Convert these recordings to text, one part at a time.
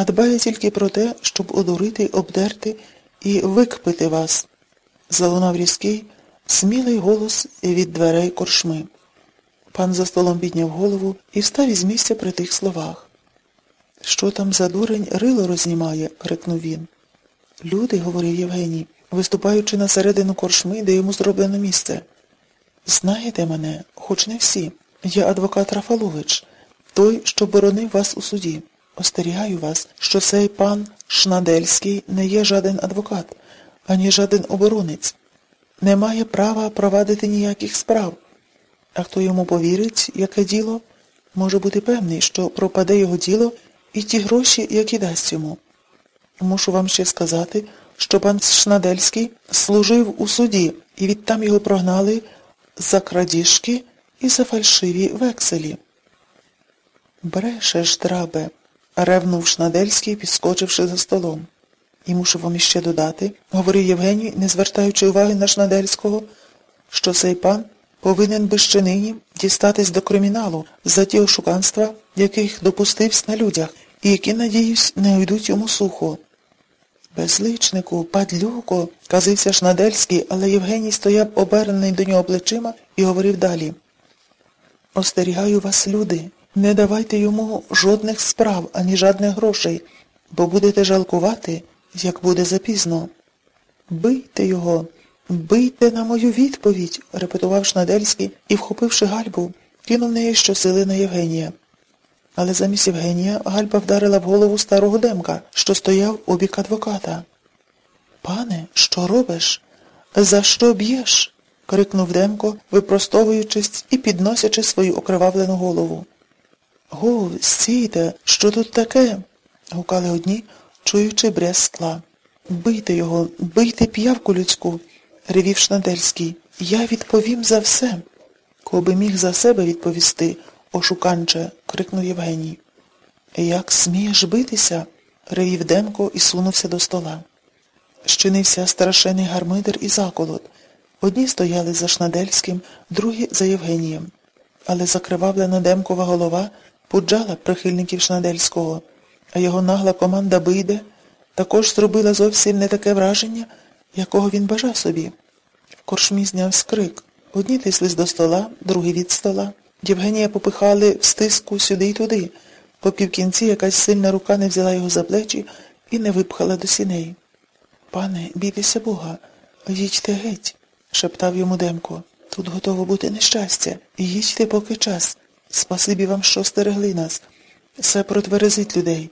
а дбає тільки про те, щоб одурити, обдерти і викпити вас. Залунав різкий, смілий голос від дверей коршми. Пан за столом підняв голову і встав із місця при тих словах. Що там за дурень рило рознімає? крикнув він. Люди, говорив Євгеній, виступаючи на середину коршми, де йому зроблено місце. Знаєте мене, хоч не всі. Я адвокат Рафалович, той, що боронив вас у суді. Остерігаю вас, що цей пан Шнадельський не є жаден адвокат, ані жаден оборонець. Не має права провадити ніяких справ. А хто йому повірить, яке діло, може бути певний, що пропаде його діло і ті гроші, які дасть йому. Мушу вам ще сказати, що пан Шнадельський служив у суді, і відтам його прогнали за крадіжки і за фальшиві векселі. Брешеш, драбе, ревнув Шнадельський, підскочивши за столом. І мушу вам іще додати, говорив Євгеній, не звертаючи уваги на Шнадельського, що цей пан повинен би ще нині дістатись до криміналу за ті ошуканства, яких допустився на людях, і які, надіюсь, не уйдуть йому сухо. Безличнику, падлюко, казився Шнадельський, але Євгеній стояв обернений до нього плечима і говорив далі. Остерігаю вас, люди, не давайте йому жодних справ, ані жадних грошей, бо будете жалкувати, як буде запізно. Бийте його, бийте на мою відповідь, репетував Шнадельський і, вхопивши гальбу, кинув неї щосили на Євгенія. Але замість Євгенія гальба вдарила в голову старого Демка, що стояв у бік адвоката. Пане, що робиш? За що б'єш? крикнув Демко, випростовуючись і підносячи свою окривавлену голову. Гов, стійте, що тут таке? гукали одні, чуючи брез скла. Бийте його, бийте п'явку людську, ревів Шнадельський. Я відповім за все. Коби міг за себе відповісти, ошуканче, крикнув Євгеній. Як смієш битися? ревів Демко і сунувся до стола. Щинився страшений гармидер і заколот. Одні стояли за Шнадельським, другі за Євгенієм. Але закривавлена Демкова голова пуджала прихильників Шнадельського, а його нагла команда Бийде також зробила зовсім не таке враження, якого він бажав собі. В коршмі зняв скрик. Одні тислись до стола, другі від стола. Євгенія попихали в стиску сюди й туди. По півкінці якась сильна рука не взяла його за плечі і не випхала до сіней. Пане, бійтеся Бога, їдьте геть, шептав йому Демко. Тут готово бути нещастя. Їдьте, поки час. Спасибі вам, що стерегли нас. Все протверезить людей.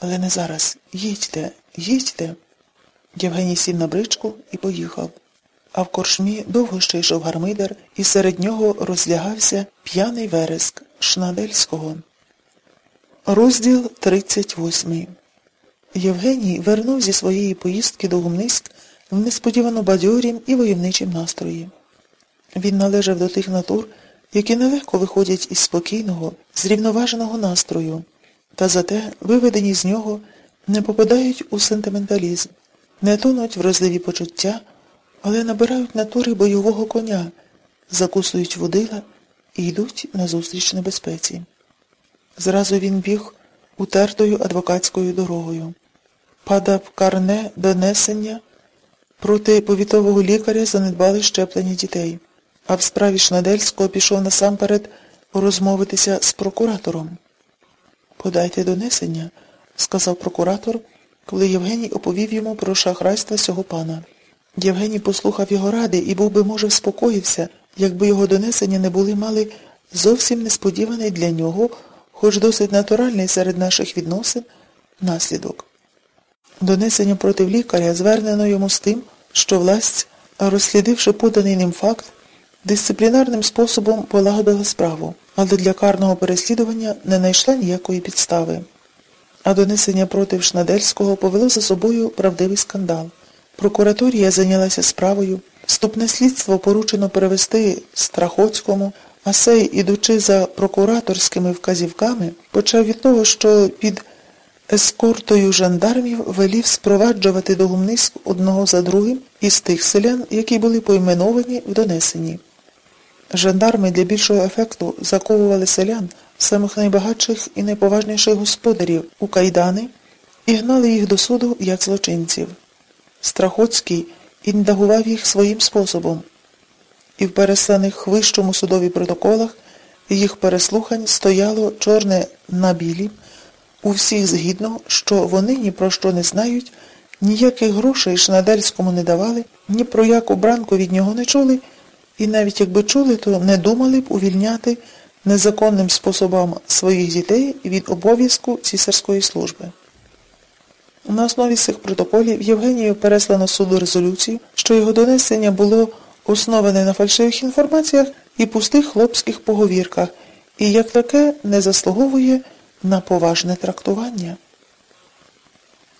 Але не зараз. Їдьте, їдьте. Євгеній сів на бричку і поїхав. А в коршмі довго ще йшов гармидер, і серед нього розлягався п'яний вереск Шнадельського. Розділ 38 Євгеній вернув зі своєї поїздки до Гумниськ в несподівано бадьорім і войовничім настрої. Він належав до тих натур, які нелегко виходять із спокійного, зрівноваженого настрою, та зате, виведені з нього, не попадають у сентименталізм, не тонуть в розливі почуття, але набирають натури бойового коня, закусують водила і йдуть назустріч небезпеці. Зразу він біг утертою адвокатською дорогою. Падав карне донесення проти повітового лікаря занедбали щеплення дітей, а в справі Шнадельського пішов насамперед розмовитися з прокуратором. Подайте донесення, сказав прокуратор, коли Євгеній оповів йому про шахрайство цього пана. Євгеній послухав його ради і був би, може, вспокоївся, якби його донесення не були мали зовсім несподіваний для нього, хоч досить натуральний серед наших відносин, наслідок. Донесення проти лікаря звернено йому з тим, що власть, розслідивши поданий ним факт, дисциплінарним способом полагодила справу, але для карного переслідування не знайшла ніякої підстави. А донесення проти Шнадельського повело за собою правдивий скандал. Прокураторія зайнялася справою, вступне слідство поручено перевести Страхоцькому, а сей, ідучи за прокураторськими вказівками, почав від того, що під ескортою жандармів велів спроваджувати до Гумниськ одного за другим із тих селян, які були поіменовані в донесенні. Жандарми для більшого ефекту заковували селян, самих найбагатших і найповажніших господарів у кайдани, і гнали їх до суду як злочинців. Страхоцький індагував їх своїм способом, і в пересланих вищому судові протоколах їх переслухань стояло чорне на білім, у всіх згідно, що вони ні про що не знають, ніяких грошей Шнадельському не давали, ні про яку бранку від нього не чули, і навіть якби чули, то не думали б увільняти незаконним способом своїх дітей від обов'язку цісарської служби. На основі цих протоколів Євгенію переслано суду резолюцію, що його донесення було основане на фальшивих інформаціях і пустих хлопських поговірках, і як таке не заслуговує на поважне трактування.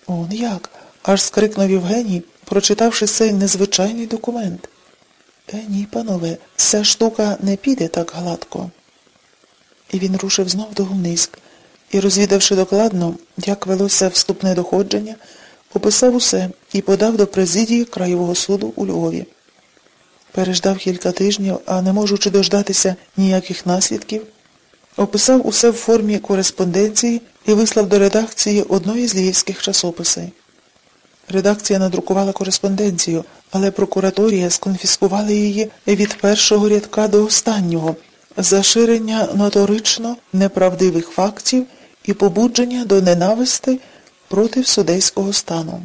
Он як? аж скрикнув Євгеній, прочитавши цей незвичайний документ. Е, ні, панове, ця штука не піде так гладко. І він рушив знов до Гумниськ і, розвідавши докладно, як велося вступне доходження, описав усе і подав до президії Краєвого суду у Львові. Переждав кілька тижнів, а не можучи дождатися ніяких наслідків, описав усе в формі кореспонденції і вислав до редакції одної з львівських часописей. Редакція надрукувала кореспонденцію, але прокураторія сконфіскувала її від першого рядка до останнього за ширення ноторично неправдивих фактів і побудження до ненависти проти судейського стану.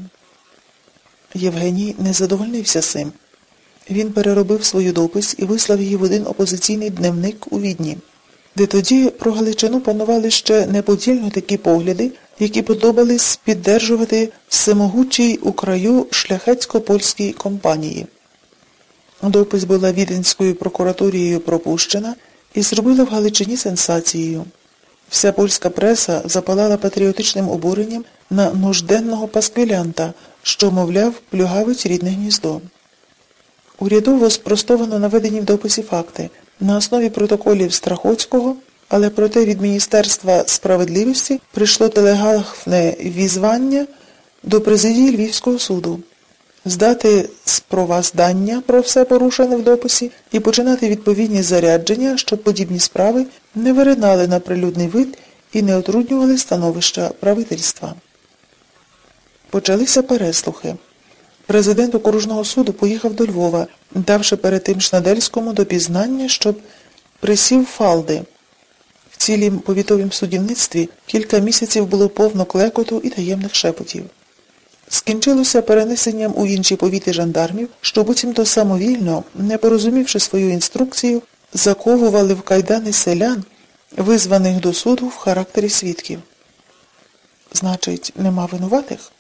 Євгеній не задовольнився цим. Він переробив свою допис і вислав її в один опозиційний дневник у Відні, де тоді про Галичину панували ще неподільно такі погляди, які подобались піддержувати всемогучій у краю шляхетсько-польській компанії. Допис була Віденською прокуратурією пропущена і зробила в Галичині сенсацією. Вся польська преса запалала патріотичним обуренням на нужденного пасквілянта, що, мовляв, плюгавить рідне гніздо. Урядово спростовано наведені в дописі факти на основі протоколів Страхоцького, але проте від Міністерства справедливості прийшло телеграфне візвання до президії Львівського суду здати спроваздання про все порушене в дописі і починати відповідні зарядження, щоб подібні справи не виринали на прилюдний вид і не отруднювали становища правительства. Почалися переслухи. Президент окружного суду поїхав до Львова, давши перед тим Шнадельському допізнання, щоб присів фалди. В цілім повітовім судівництві кілька місяців було повно клекоту і таємних шепотів. Скінчилося перенесенням у інші повіти жандармів, що буцімто самовільно, не порозумівши свою інструкцію, заковували в кайдани селян, визваних до суду в характері свідків. Значить, нема винуватих?